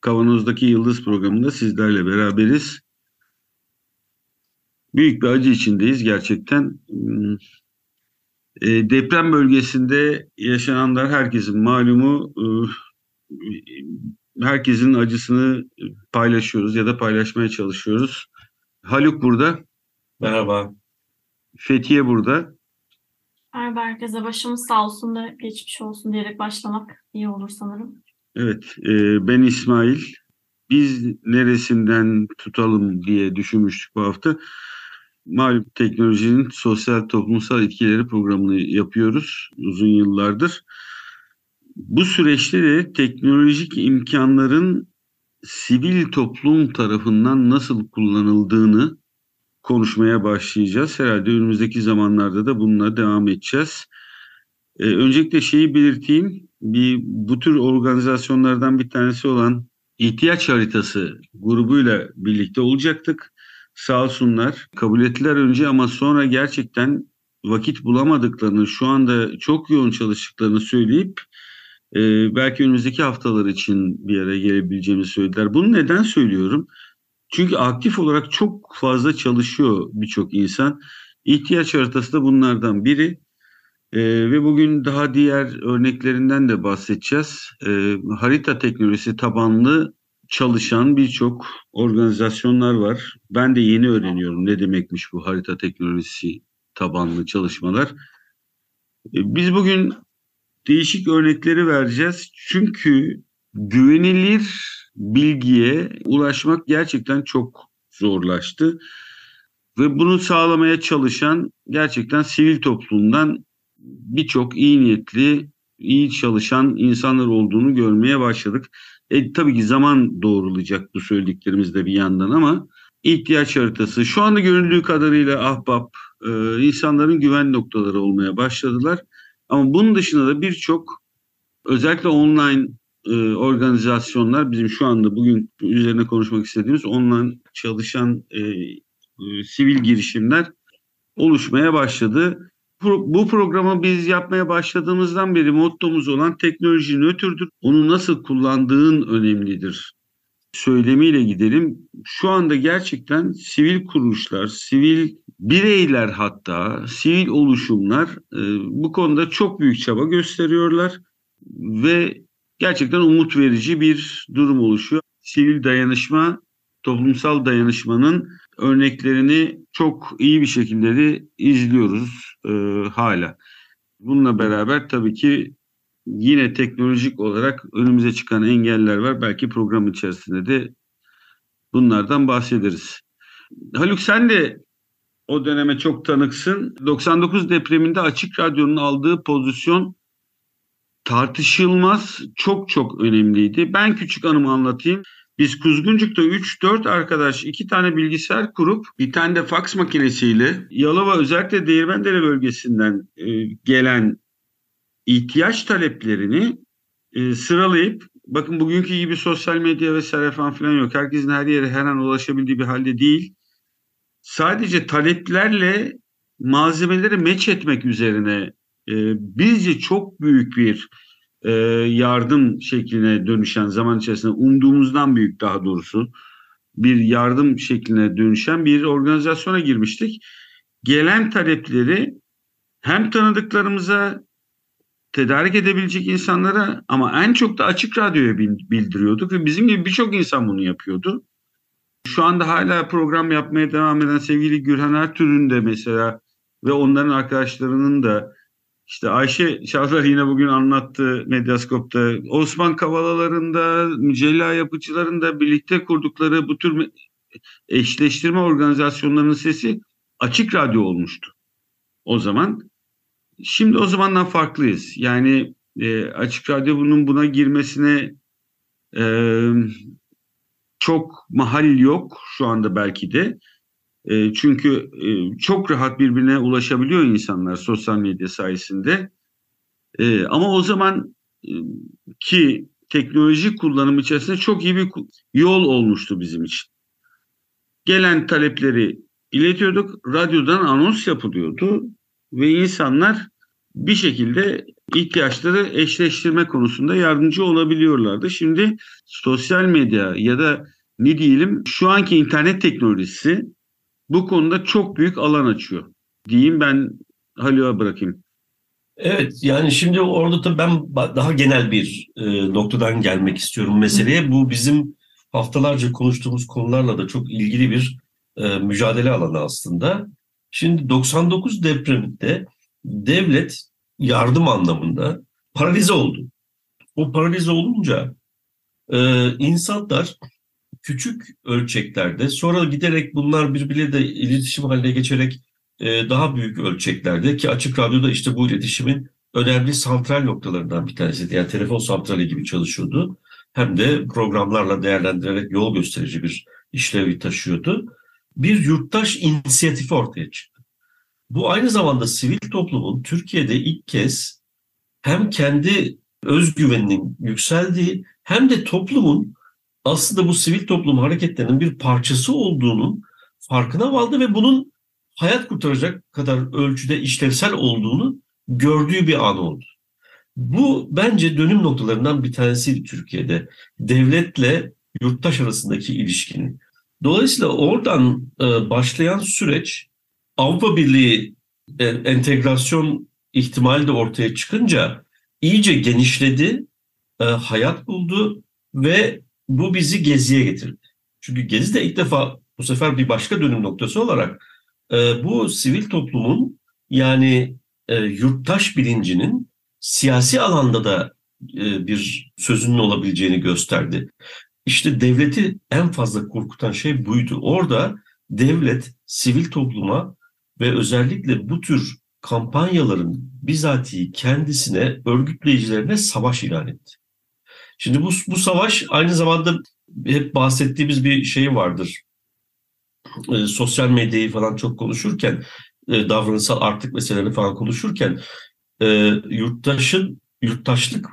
Kavanoz'daki Yıldız programında sizlerle beraberiz. Büyük bir acı içindeyiz gerçekten. E, deprem bölgesinde yaşananlar herkesin malumu. E, herkesin acısını paylaşıyoruz ya da paylaşmaya çalışıyoruz. Haluk burada. Merhaba. Fethiye burada. Merhaba herkese. Başımız sağ olsun da geçmiş olsun diyerek başlamak iyi olur sanırım. Evet, e, ben İsmail. Biz neresinden tutalım diye düşünmüştük bu hafta. Malum teknolojinin sosyal toplumsal etkileri programını yapıyoruz uzun yıllardır. Bu süreçte de teknolojik imkanların sivil toplum tarafından nasıl kullanıldığını konuşmaya başlayacağız. Herhalde önümüzdeki zamanlarda da bununla devam edeceğiz. Ee, öncelikle şeyi belirteyim. Bir, bu tür organizasyonlardan bir tanesi olan ihtiyaç haritası grubuyla birlikte olacaktık. Sağ olsunlar. Kabul ettiler önce ama sonra gerçekten vakit bulamadıklarını, şu anda çok yoğun çalıştıklarını söyleyip e, belki önümüzdeki haftalar için bir araya gelebileceğimizi söylediler. Bunu neden söylüyorum? Çünkü aktif olarak çok fazla çalışıyor birçok insan. İhtiyaç haritası da bunlardan biri. E, ve bugün daha diğer örneklerinden de bahsedeceğiz. E, harita teknolojisi tabanlı çalışan birçok organizasyonlar var. Ben de yeni öğreniyorum ne demekmiş bu harita teknolojisi tabanlı çalışmalar. E, biz bugün değişik örnekleri vereceğiz. Çünkü güvenilir bilgiye ulaşmak gerçekten çok zorlaştı. Ve bunu sağlamaya çalışan gerçekten sivil toplumdan birçok iyi niyetli, iyi çalışan insanlar olduğunu görmeye başladık. E, tabii ki zaman doğrulayacak bu söylediklerimizde bir yandan ama ihtiyaç haritası şu anda görüldüğü kadarıyla ahbap e, insanların güven noktaları olmaya başladılar. Ama bunun dışında da birçok özellikle online e, organizasyonlar bizim şu anda bugün üzerine konuşmak istediğimiz online çalışan e, e, sivil girişimler oluşmaya başladı. Bu programı biz yapmaya başladığımızdan beri mottomuz olan teknoloji nötrdür. Onu nasıl kullandığın önemlidir söylemiyle gidelim. Şu anda gerçekten sivil kuruluşlar, sivil bireyler hatta, sivil oluşumlar e, bu konuda çok büyük çaba gösteriyorlar ve gerçekten umut verici bir durum oluşuyor. Sivil dayanışma, toplumsal dayanışmanın örneklerini çok iyi bir şekilde de izliyoruz e, hala. Bununla beraber tabii ki yine teknolojik olarak önümüze çıkan engeller var. Belki program içerisinde de bunlardan bahsederiz. Haluk sen de o döneme çok tanıksın. 99 depreminde Açık Radyo'nun aldığı pozisyon tartışılmaz, çok çok önemliydi. Ben küçük anımı anlatayım. Biz Kuzguncuk'ta 3-4 arkadaş iki tane bilgisayar kurup bir tane de faks makinesiyle Yalova özellikle Değirmendere bölgesinden e, gelen ihtiyaç taleplerini e, sıralayıp bakın bugünkü gibi sosyal medya vesaire falan filan yok. Herkesin her yere her an ulaşabildiği bir halde değil. Sadece taleplerle malzemeleri meç etmek üzerine e, bizce çok büyük bir e, yardım şekline dönüşen zaman içerisinde umduğumuzdan büyük daha doğrusu bir yardım şekline dönüşen bir organizasyona girmiştik. Gelen talepleri hem tanıdıklarımıza tedarik edebilecek insanlara ama en çok da açık radyoya bildiriyorduk ve bizim gibi birçok insan bunu yapıyordu. Şu anda hala program yapmaya devam eden sevgili Gürhan Ertürk'ün de mesela ve onların arkadaşlarının da işte Ayşe Şahlar yine bugün anlattı Medyaskop'ta. Osman Kavalalarında, Mücella yapıcılarında birlikte kurdukları bu tür eşleştirme organizasyonlarının sesi açık radyo olmuştu. O zaman. Şimdi o zamandan farklıyız. Yani e, açık radyo bunun buna girmesine Ee, çok mahal yok şu anda belki de. E, çünkü e, çok rahat birbirine ulaşabiliyor insanlar sosyal medya sayesinde. E, ama o zaman ki teknoloji kullanımı içerisinde çok iyi bir yol olmuştu bizim için. Gelen talepleri iletiyorduk, radyodan anons yapılıyordu ve insanlar bir şekilde ihtiyaçları eşleştirme konusunda yardımcı olabiliyorlardı. Şimdi sosyal medya ya da ne diyelim şu anki internet teknolojisi bu konuda çok büyük alan açıyor. Diyeyim ben Halil'e bırakayım. Evet yani şimdi orada da ben daha genel bir e, noktadan gelmek istiyorum meseleye. Bu bizim haftalarca konuştuğumuz konularla da çok ilgili bir e, mücadele alanı aslında. Şimdi 99 depreminde devlet yardım anlamında paralize oldu. O paralize olunca e, insanlar küçük ölçeklerde sonra giderek bunlar birbiriyle de iletişim haline geçerek e, daha büyük ölçeklerde ki Açık Radyo'da işte bu iletişimin önemli santral noktalarından bir tanesi. Yani telefon santrali gibi çalışıyordu. Hem de programlarla değerlendirerek yol gösterici bir işlevi taşıyordu. Bir yurttaş inisiyatifi ortaya çıktı. Bu aynı zamanda sivil toplumun Türkiye'de ilk kez hem kendi özgüveninin yükseldiği hem de toplumun aslında bu sivil toplum hareketlerinin bir parçası olduğunun farkına vardı ve bunun hayat kurtaracak kadar ölçüde işlevsel olduğunu gördüğü bir an oldu. Bu bence dönüm noktalarından bir tanesiydi Türkiye'de. Devletle yurttaş arasındaki ilişkinin. Dolayısıyla oradan e, başlayan süreç Avrupa Birliği e, entegrasyon ihtimali de ortaya çıkınca iyice genişledi, e, hayat buldu ve bu bizi Gezi'ye getirdi. Çünkü Gezi de ilk defa bu sefer bir başka dönüm noktası olarak e, bu sivil toplumun yani e, yurttaş bilincinin siyasi alanda da e, bir sözünün olabileceğini gösterdi. İşte devleti en fazla korkutan şey buydu. Orada devlet sivil topluma ve özellikle bu tür kampanyaların bizatihi kendisine, örgütleyicilerine savaş ilan etti. Şimdi bu, bu savaş aynı zamanda hep bahsettiğimiz bir şey vardır. E, sosyal medyayı falan çok konuşurken, e, davranışsal artık meselelerini falan konuşurken e, yurttaşın, yurttaşlık,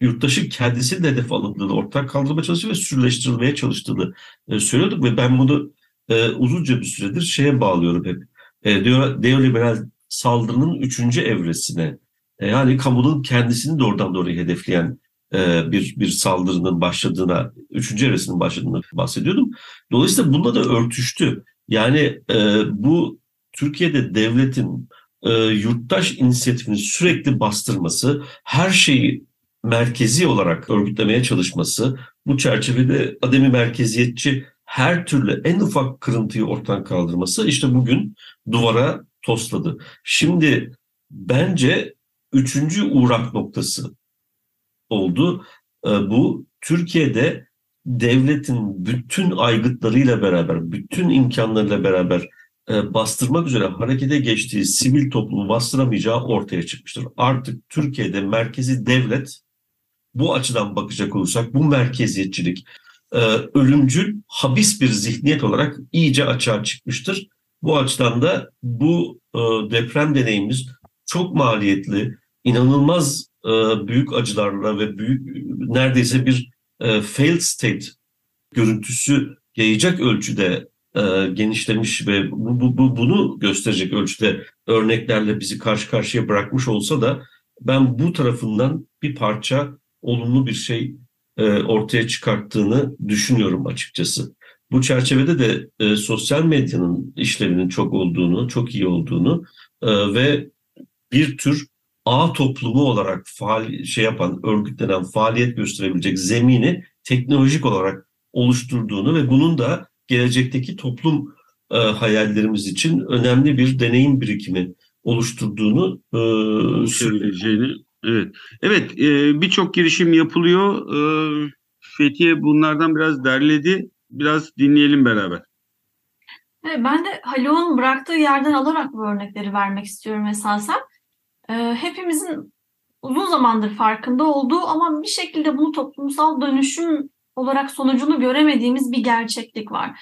yurttaşın kendisinin hedef alındığını ortak kaldırmaya çalıştığını ve sürüleştirilmeye çalıştığını e, söylüyorduk ve ben bunu e, uzunca bir süredir şeye bağlıyorum hep. E, neoliberal saldırının üçüncü evresine, e, yani kamunun kendisini doğrudan doğruya hedefleyen bir bir saldırının başladığına, üçüncü evresinin başladığını bahsediyordum. Dolayısıyla bununla da örtüştü. Yani e, bu Türkiye'de devletin e, yurttaş inisiyatifini sürekli bastırması, her şeyi merkezi olarak örgütlemeye çalışması, bu çerçevede ademi merkeziyetçi her türlü en ufak kırıntıyı ortadan kaldırması işte bugün duvara tosladı. Şimdi bence üçüncü uğrak noktası oldu. E, bu Türkiye'de devletin bütün aygıtlarıyla beraber, bütün imkanlarıyla beraber e, bastırmak üzere harekete geçtiği sivil toplumu bastıramayacağı ortaya çıkmıştır. Artık Türkiye'de merkezi devlet bu açıdan bakacak olursak bu merkeziyetçilik e, ölümcül, habis bir zihniyet olarak iyice açığa çıkmıştır. Bu açıdan da bu deprem deneyimimiz çok maliyetli, inanılmaz e, büyük acılarla ve büyük neredeyse bir e, failed state görüntüsü yayacak ölçüde e, genişlemiş ve bu, bu, bu, bunu gösterecek ölçüde örneklerle bizi karşı karşıya bırakmış olsa da ben bu tarafından bir parça olumlu bir şey e, ortaya çıkarttığını düşünüyorum açıkçası. Bu çerçevede de e, sosyal medyanın işlevinin çok olduğunu, çok iyi olduğunu e, ve bir tür ağ toplumu olarak faal şey yapan, örgütlenen, faaliyet gösterebilecek zemini teknolojik olarak oluşturduğunu ve bunun da gelecekteki toplum e, hayallerimiz için önemli bir deneyim birikimi oluşturduğunu e, söyleyeceğini. Evet, evet e, birçok girişim yapılıyor. E, Fethiye bunlardan biraz derledi. Biraz dinleyelim beraber. Evet, ben de Haluk'un bıraktığı yerden alarak bu örnekleri vermek istiyorum esasen. Ee, hepimizin uzun zamandır farkında olduğu ama bir şekilde bunu toplumsal dönüşüm olarak sonucunu göremediğimiz bir gerçeklik var.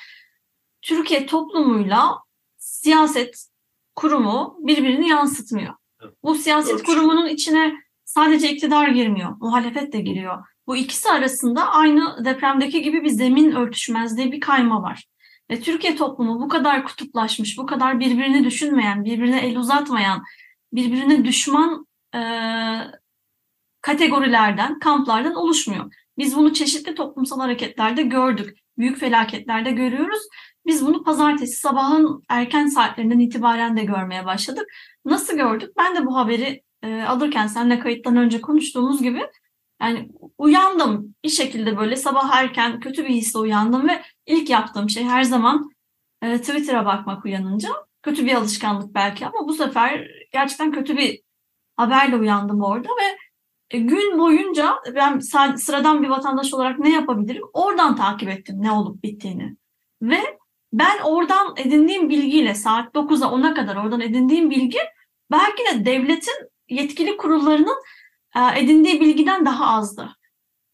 Türkiye toplumuyla siyaset kurumu birbirini yansıtmıyor. Bu siyaset kurumunun içine sadece iktidar girmiyor, muhalefet de giriyor. Bu ikisi arasında aynı depremdeki gibi bir zemin örtüşmezliği, bir kayma var. Ve Türkiye toplumu bu kadar kutuplaşmış, bu kadar birbirini düşünmeyen, birbirine el uzatmayan, birbirine düşman e, kategorilerden, kamplardan oluşmuyor. Biz bunu çeşitli toplumsal hareketlerde gördük. Büyük felaketlerde görüyoruz. Biz bunu pazartesi sabahın erken saatlerinden itibaren de görmeye başladık. Nasıl gördük? Ben de bu haberi e, alırken seninle kayıttan önce konuştuğumuz gibi yani uyandım bir şekilde böyle sabah erken kötü bir hisle uyandım ve ilk yaptığım şey her zaman e, Twitter'a bakmak uyanınca. Kötü bir alışkanlık belki ama bu sefer gerçekten kötü bir haberle uyandım orada ve e, gün boyunca ben sıradan bir vatandaş olarak ne yapabilirim? Oradan takip ettim ne olup bittiğini. Ve ben oradan edindiğim bilgiyle saat 9'a 10'a kadar oradan edindiğim bilgi belki de devletin yetkili kurullarının e, edindiği bilgiden daha azdı.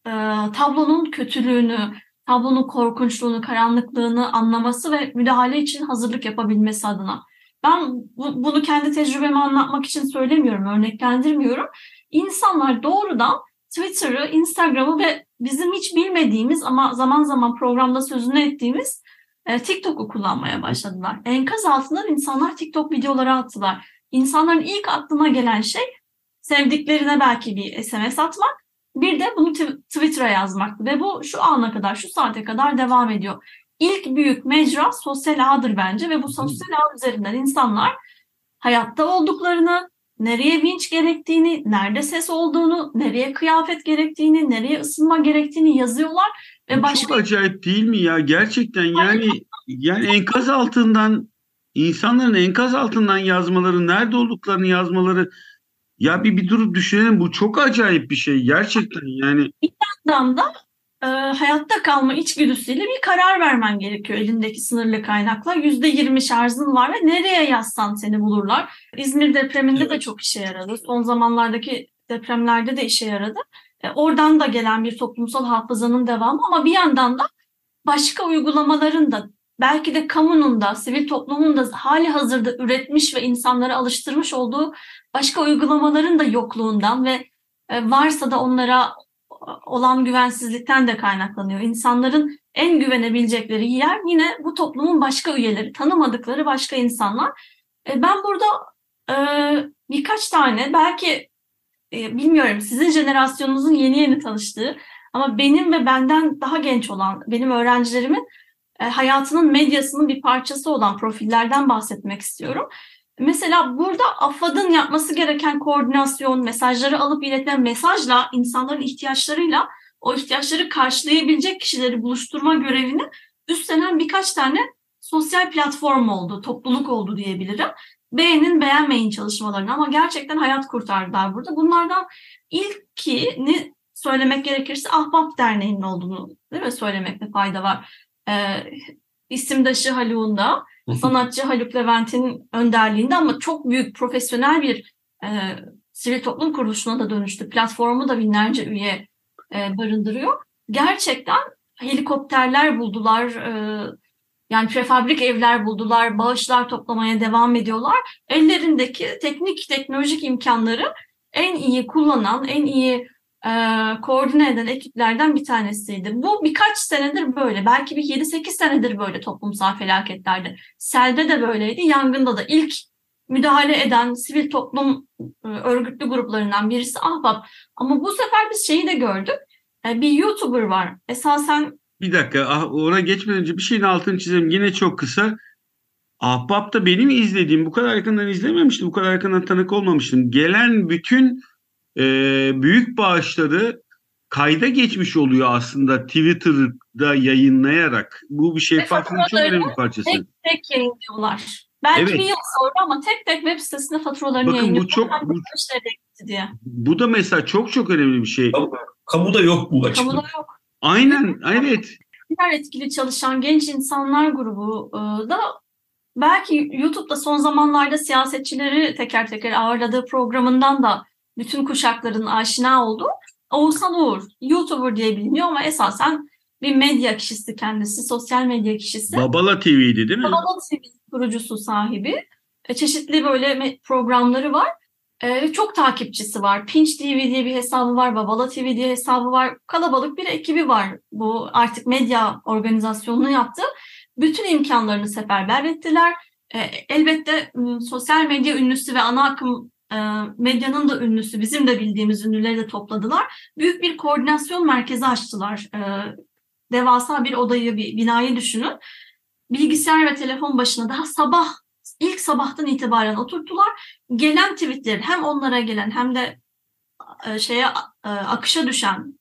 E, tablonun kötülüğünü, tablonun korkunçluğunu, karanlıklığını anlaması ve müdahale için hazırlık yapabilmesi adına. Ben bu- bunu kendi tecrübemi anlatmak için söylemiyorum, örneklendirmiyorum. İnsanlar doğrudan Twitter'ı, Instagram'ı ve bizim hiç bilmediğimiz ama zaman zaman programda sözünü ettiğimiz e, TikTok'u kullanmaya başladılar. Enkaz altından insanlar TikTok videoları attılar. İnsanların ilk aklına gelen şey sevdiklerine belki bir SMS atmak, bir de bunu tw- Twitter'a yazmaktı. Ve bu şu ana kadar, şu saate kadar devam ediyor. İlk büyük mecra sosyal ağdır bence ve bu sosyal ağ üzerinden insanlar hayatta olduklarını, nereye vinç gerektiğini, nerede ses olduğunu, nereye kıyafet gerektiğini, nereye ısınma gerektiğini yazıyorlar ve başka Çok acayip değil mi ya? Gerçekten yani yani enkaz altından insanların enkaz altından yazmaları, nerede olduklarını yazmaları ya bir bir durup düşünelim bu çok acayip bir şey gerçekten yani. yandan da e, hayatta kalma içgüdüsüyle bir karar vermen gerekiyor elindeki sınırlı kaynakla. Yüzde yirmi şarjın var ve nereye yazsan seni bulurlar. İzmir depreminde de Evet. çok işe yaradı. Son zamanlardaki depremlerde de işe yaradı. E, oradan da gelen bir toplumsal hafızanın devamı ama bir yandan da başka uygulamaların da belki de kamunun da, sivil toplumun da hali hazırda üretmiş ve insanları alıştırmış olduğu başka uygulamaların da yokluğundan ve e, varsa da onlara olan güvensizlikten de kaynaklanıyor. İnsanların en güvenebilecekleri yer yine bu toplumun başka üyeleri, tanımadıkları başka insanlar. E, Ben burada e, birkaç tane belki e, bilmiyorum sizin jenerasyonunuzun yeni yeni tanıştığı ama benim ve benden daha genç olan benim öğrencilerimin hayatının medyasının bir parçası olan profillerden bahsetmek istiyorum. Mesela burada AFAD'ın yapması gereken koordinasyon, mesajları alıp iletme, mesajla insanların ihtiyaçlarıyla o ihtiyaçları karşılayabilecek kişileri buluşturma görevini üstlenen birkaç tane sosyal platform oldu, topluluk oldu diyebilirim. Beğenin beğenmeyin çalışmalarını ama gerçekten hayat kurtardılar burada. Bunlardan ilkini söylemek gerekirse Ahbap Derneği'nin olduğunu değil mi söylemekte fayda var. Ee, isimdaşı Haluk'unda, sanatçı Haluk Levent'in önderliğinde ama çok büyük profesyonel bir e, sivil toplum kuruluşuna da dönüştü. Platformu da binlerce üye e, barındırıyor. Gerçekten helikopterler buldular, e, yani prefabrik evler buldular, bağışlar toplamaya devam ediyorlar. Ellerindeki teknik, teknolojik imkanları en iyi kullanan, en iyi e, koordine eden ekiplerden bir tanesiydi. Bu birkaç senedir böyle. Belki bir 7-8 senedir böyle toplumsal felaketlerde. Selde de böyleydi, yangında da. ilk müdahale eden sivil toplum e, örgütlü gruplarından birisi Ahbap. Ama bu sefer biz şeyi de gördük. E, bir YouTuber var. Esasen Bir dakika ah, ona geçmeden önce bir şeyin altını çizelim yine çok kısa. Ahbap'ta benim izlediğim bu kadar yakından izlememiştim. Bu kadar yakından tanık olmamıştım. Gelen bütün e, büyük bağışları kayda geçmiş oluyor aslında Twitter'da yayınlayarak. Bu bir şeffaflığın çok faturaları önemli bir parçası. tek tek yayınlıyorlar. Belki Evet. bir yıl sonra ama tek tek web sitesinde faturalarını Bakın bu yayınlıyorlar. çok- bu- diye. Bu da mesela çok çok önemli bir şey. Kamuda yok bu açıklık. Kamuda yok. Aynen evet. Diğer etkili çalışan genç insanlar grubu e, da belki YouTube'da son zamanlarda siyasetçileri teker teker ağırladığı programından da bütün kuşakların aşina olduğu Oğuzhan Uğur. YouTuber diye biliniyor ama esasen bir medya kişisi kendisi, sosyal medya kişisi. Babala TV'ydi değil mi? Babala TV kurucusu sahibi. E, çeşitli böyle programları var. E, çok takipçisi var. Pinch TV diye bir hesabı var. Babala TV diye hesabı var. Kalabalık bir ekibi var. Bu artık medya organizasyonunu yaptı. Bütün imkanlarını seferber ettiler. E, elbette sosyal medya ünlüsü ve ana akım medyanın da ünlüsü, bizim de bildiğimiz ünlüleri de topladılar. Büyük bir koordinasyon merkezi açtılar. Devasa bir odayı, bir binayı düşünün. Bilgisayar ve telefon başına daha sabah, ilk sabahtan itibaren oturttular. Gelen tweetleri hem onlara gelen hem de şeye akışa düşen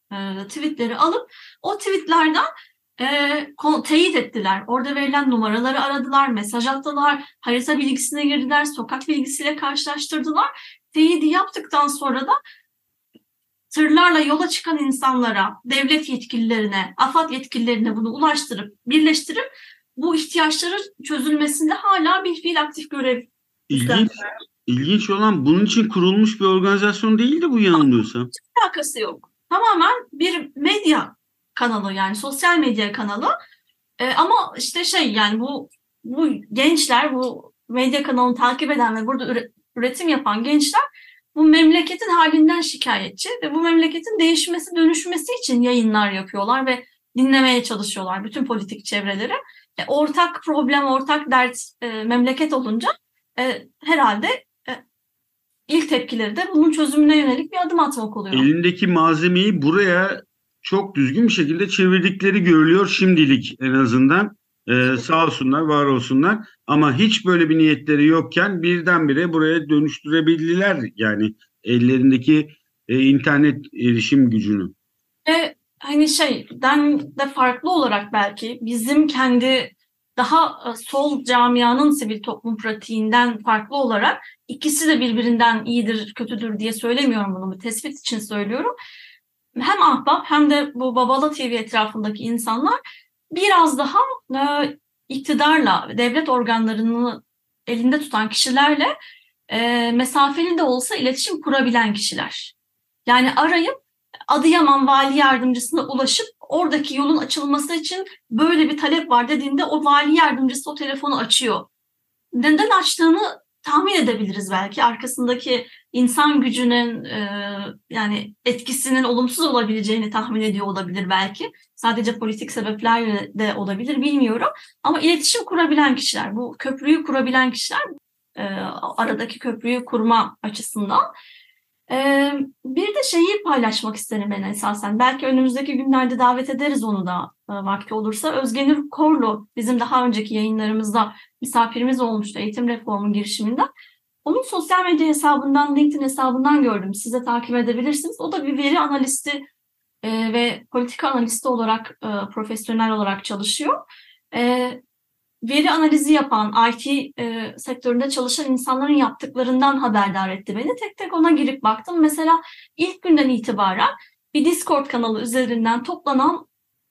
tweetleri alıp o tweetlerden e, teyit ettiler. Orada verilen numaraları aradılar, mesaj attılar, harita bilgisine girdiler, sokak bilgisiyle karşılaştırdılar. Teyidi yaptıktan sonra da tırlarla yola çıkan insanlara, devlet yetkililerine, AFAD yetkililerine bunu ulaştırıp, birleştirip bu ihtiyaçların çözülmesinde hala bir fiil aktif görev İlginç, ilginç olan bunun için kurulmuş bir organizasyon değildi bu yanılmıyorsam. Hiç alakası yok. Tamamen bir medya kanalı yani sosyal medya kanalı. E, ama işte şey yani bu bu gençler bu medya kanalını takip eden ve burada üretim yapan gençler bu memleketin halinden şikayetçi ve bu memleketin değişmesi, dönüşmesi için yayınlar yapıyorlar ve dinlemeye çalışıyorlar bütün politik çevreleri. E, ortak problem, ortak dert e, memleket olunca e, herhalde e, ilk tepkileri de bunun çözümüne yönelik bir adım atmak oluyor. Elindeki malzemeyi buraya çok düzgün bir şekilde çevirdikleri görülüyor şimdilik en azından. Ee, sağ olsunlar, var olsunlar. Ama hiç böyle bir niyetleri yokken birdenbire buraya dönüştürebildiler. Yani ellerindeki e, internet erişim gücünü. Ve hani şeyden de farklı olarak belki bizim kendi daha e, sol camianın sivil toplum pratiğinden farklı olarak ikisi de birbirinden iyidir, kötüdür diye söylemiyorum bunu. Bir tespit için söylüyorum hem ahbap hem de bu Babala TV etrafındaki insanlar biraz daha e, iktidarla, devlet organlarını elinde tutan kişilerle e, mesafeli de olsa iletişim kurabilen kişiler. Yani arayıp Adıyaman Vali Yardımcısına ulaşıp oradaki yolun açılması için böyle bir talep var dediğinde o vali yardımcısı o telefonu açıyor. Neden açtığını tahmin edebiliriz belki arkasındaki insan gücünün e, yani etkisinin olumsuz olabileceğini tahmin ediyor olabilir belki. Sadece politik sebeplerle de olabilir bilmiyorum. Ama iletişim kurabilen kişiler, bu köprüyü kurabilen kişiler e, aradaki köprüyü kurma açısından ee, bir de şeyi paylaşmak isterim ben esasen. Belki önümüzdeki günlerde davet ederiz onu da e, vakti olursa. Özgenür Korlu bizim daha önceki yayınlarımızda misafirimiz olmuştu eğitim reformu girişiminde. Onun sosyal medya hesabından, LinkedIn hesabından gördüm. Siz de takip edebilirsiniz. O da bir veri analisti e, ve politika analisti olarak, e, profesyonel olarak çalışıyor. E, veri analizi yapan, IT e, sektöründe çalışan insanların yaptıklarından haberdar etti beni. Tek tek ona girip baktım. Mesela ilk günden itibaren bir Discord kanalı üzerinden toplanan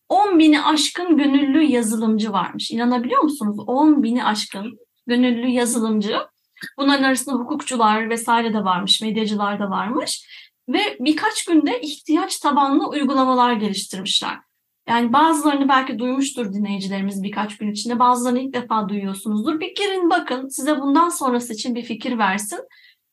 10 bini aşkın gönüllü yazılımcı varmış. İnanabiliyor musunuz? 10 bini aşkın gönüllü yazılımcı. Bunların arasında hukukçular vesaire de varmış, medyacılar da varmış. Ve birkaç günde ihtiyaç tabanlı uygulamalar geliştirmişler. Yani bazılarını belki duymuştur dinleyicilerimiz birkaç gün içinde. Bazılarını ilk defa duyuyorsunuzdur. Bir girin bakın size bundan sonrası için bir fikir versin.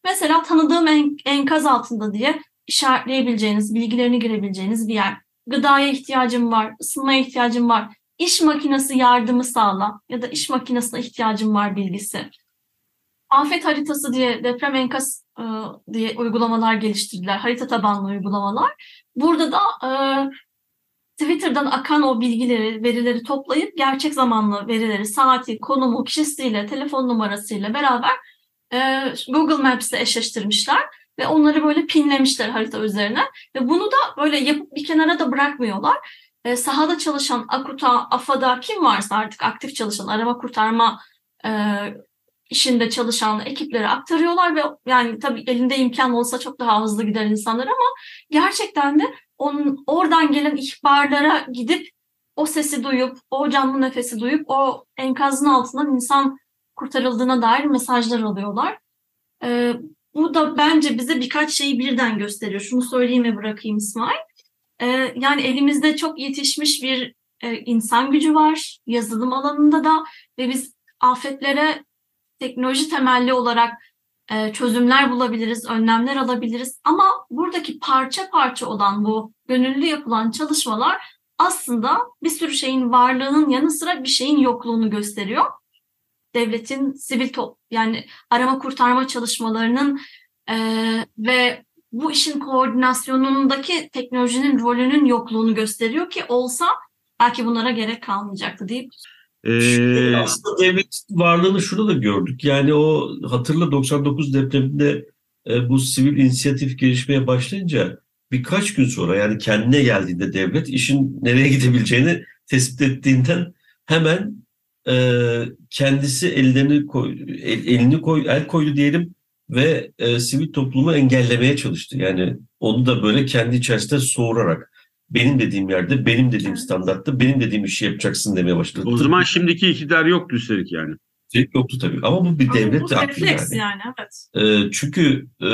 Mesela tanıdığım en, enkaz altında diye işaretleyebileceğiniz, bilgilerini girebileceğiniz bir yer. Gıdaya ihtiyacım var, ısınmaya ihtiyacım var, iş makinesi yardımı sağla ya da iş makinesine ihtiyacım var bilgisi. Afet haritası diye deprem enkaz e, diye uygulamalar geliştirdiler. Harita tabanlı uygulamalar. Burada da e, Twitter'dan akan o bilgileri, verileri toplayıp gerçek zamanlı verileri, saati, konumu, kişisiyle, telefon numarasıyla beraber e, Google Maps'le eşleştirmişler ve onları böyle pinlemişler harita üzerine ve bunu da böyle yapıp bir kenara da bırakmıyorlar. E, sahada çalışan AKUTA, AFAD'a kim varsa artık aktif çalışan arama kurtarma e, işinde çalışan ekiplere aktarıyorlar ve yani tabii elinde imkan olsa çok daha hızlı gider insanlar ama gerçekten de onun oradan gelen ihbarlara gidip o sesi duyup, o canlı nefesi duyup o enkazın altından insan kurtarıldığına dair mesajlar alıyorlar. Ee, bu da bence bize birkaç şeyi birden gösteriyor. Şunu söyleyeyim ve bırakayım İsmail. Ee, yani elimizde çok yetişmiş bir e, insan gücü var yazılım alanında da ve biz afetlere teknoloji temelli olarak çözümler bulabiliriz, önlemler alabiliriz. Ama buradaki parça parça olan bu gönüllü yapılan çalışmalar aslında bir sürü şeyin varlığının yanı sıra bir şeyin yokluğunu gösteriyor. Devletin sivil top yani arama kurtarma çalışmalarının e, ve bu işin koordinasyonundaki teknolojinin rolünün yokluğunu gösteriyor ki olsa belki bunlara gerek kalmayacaktı deyip Ee, Aslında devlet varlığını şurada da gördük. Yani o hatırla 99 depreminde e, bu sivil inisiyatif gelişmeye başlayınca birkaç gün sonra yani kendine geldiğinde devlet işin nereye gidebileceğini tespit ettiğinden hemen e, kendisi ellerini koy, el- elini koy, el koydu diyelim ve e, sivil toplumu engellemeye çalıştı. Yani onu da böyle kendi içerisinde soğurarak benim dediğim yerde, benim dediğim standartta, benim dediğim işi yapacaksın demeye başladı. o zaman şimdiki iktidar yoktu üstelik yani. Şey yoktu tabii. Ama bu bir Ama devlet bu aklı refleks yani. yani evet. Ee, çünkü e,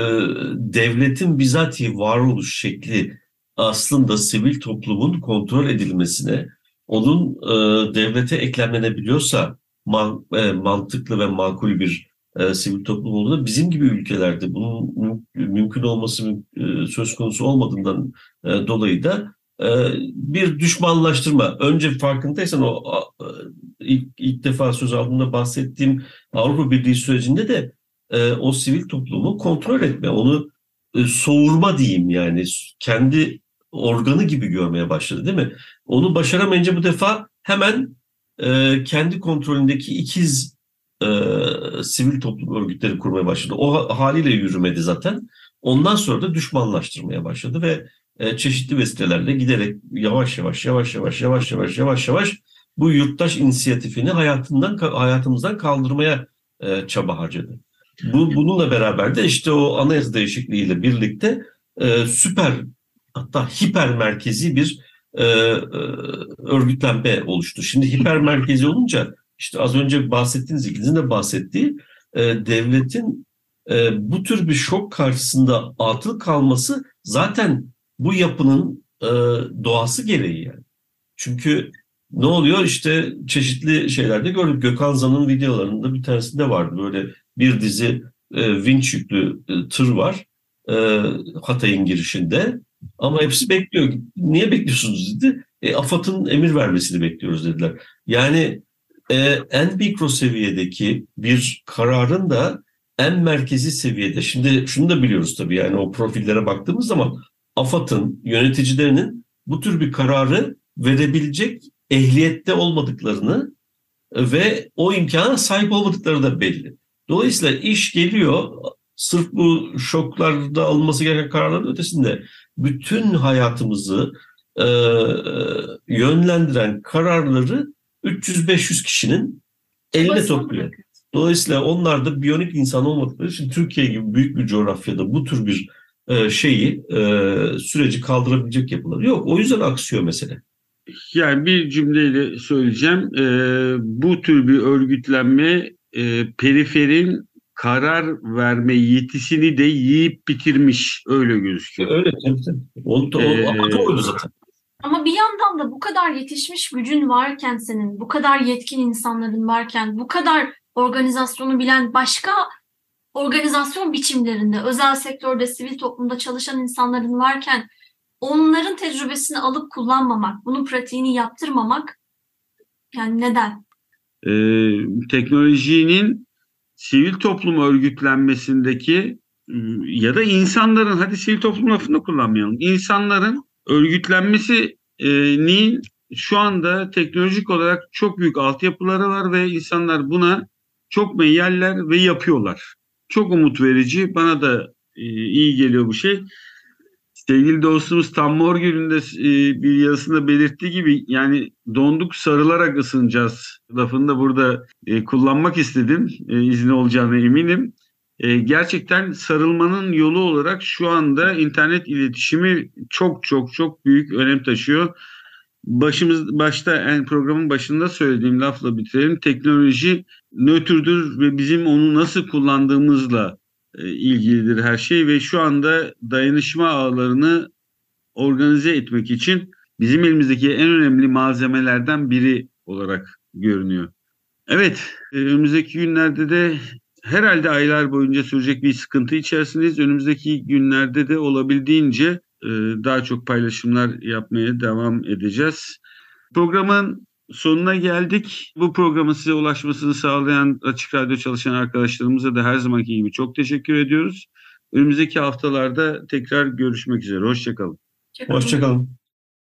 devletin bizatihi varoluş şekli aslında sivil toplumun kontrol edilmesine, onun e, devlete eklemlenebiliyorsa man- e, mantıklı ve makul bir e, sivil toplum olduğunda bizim gibi ülkelerde bunun müm- mümkün olması e, söz konusu olmadığından e, dolayı da e, bir düşmanlaştırma. Önce farkındaysan o e, ilk, ilk defa söz aldığımda bahsettiğim Avrupa Birliği sürecinde de e, o sivil toplumu kontrol etme, onu e, soğurma diyeyim yani kendi organı gibi görmeye başladı değil mi? Onu başaramayınca bu defa hemen kendi kontrolündeki ikiz e, sivil toplum örgütleri kurmaya başladı. O ha- haliyle yürümedi zaten. Ondan sonra da düşmanlaştırmaya başladı ve e, çeşitli vesilelerle giderek yavaş yavaş yavaş yavaş yavaş yavaş yavaş yavaş bu yurttaş inisiyatifini hayatından hayatımızdan kaldırmaya e, çaba harcadı. Bu bununla beraber de işte o anayasa değişikliğiyle birlikte e, süper hatta hiper merkezi bir e, e, örgütlenme oluştu. Şimdi hiper merkezi olunca işte az önce bahsettiğiniz ikinizin de bahsettiği e, devletin e, bu tür bir şok karşısında atıl kalması zaten bu yapının e, doğası gereği yani. Çünkü ne oluyor işte çeşitli şeylerde gördük. Gökhan Zan'ın videolarında bir tanesinde vardı böyle bir dizi e, vinç yüklü e, tır var e, Hatay'ın girişinde ama hepsi bekliyor. Niye bekliyorsunuz dedi. E, AFAD'ın emir vermesini bekliyoruz dediler. Yani e, en mikro seviyedeki bir kararın da en merkezi seviyede. Şimdi şunu da biliyoruz tabii yani o profillere baktığımız zaman AFAD'ın yöneticilerinin bu tür bir kararı verebilecek ehliyette olmadıklarını ve o imkana sahip olmadıkları da belli. Dolayısıyla iş geliyor sırf bu şoklarda alınması gereken kararların ötesinde bütün hayatımızı e, yönlendiren kararları 300-500 kişinin eline topluyor. Dolayısıyla onlar da biyonik insan olmadıkları için Türkiye gibi büyük bir coğrafyada bu tür bir e, şeyi e, süreci kaldırabilecek yapılar yok. O yüzden aksıyor mesele. Yani bir cümleyle söyleyeceğim. Ee, bu tür bir örgütlenme e, periferin karar verme yetisini de yiyip bitirmiş. Öyle gözüküyor. Öyle tabii tabii. O, o, Ee, oydu zaten. Ama bir yandan da bu kadar yetişmiş gücün varken senin, bu kadar yetkin insanların varken, bu kadar organizasyonu bilen başka organizasyon biçimlerinde, özel sektörde, sivil toplumda çalışan insanların varken onların tecrübesini alıp kullanmamak, bunun pratiğini yaptırmamak yani neden? Ee, teknolojinin sivil toplum örgütlenmesindeki ıı, ya da insanların hadi sivil toplum lafını kullanmayalım. İnsanların örgütlenmesinin şu anda teknolojik olarak çok büyük altyapıları var ve insanlar buna çok meyyeller ve yapıyorlar. Çok umut verici. Bana da e, iyi geliyor bu şey. Sevgili dostumuz Tam Morgül'ün de e, bir yazısında belirttiği gibi yani donduk sarılarak ısınacağız lafını da burada e, kullanmak istedim. E, izni olacağına eminim. E, gerçekten sarılmanın yolu olarak şu anda internet iletişimi çok çok çok büyük önem taşıyor. Başımız başta en programın başında söylediğim lafla bitirelim. Teknoloji nötrdür ve bizim onu nasıl kullandığımızla e, ilgilidir her şey ve şu anda dayanışma ağlarını organize etmek için bizim elimizdeki en önemli malzemelerden biri olarak görünüyor. Evet, e, önümüzdeki günlerde de herhalde aylar boyunca sürecek bir sıkıntı içerisindeyiz. Önümüzdeki günlerde de olabildiğince daha çok paylaşımlar yapmaya devam edeceğiz. Programın sonuna geldik. Bu programın size ulaşmasını sağlayan Açık Radyo çalışan arkadaşlarımıza da her zamanki gibi çok teşekkür ediyoruz. Önümüzdeki haftalarda tekrar görüşmek üzere. Hoşçakalın. Hoşçakalın.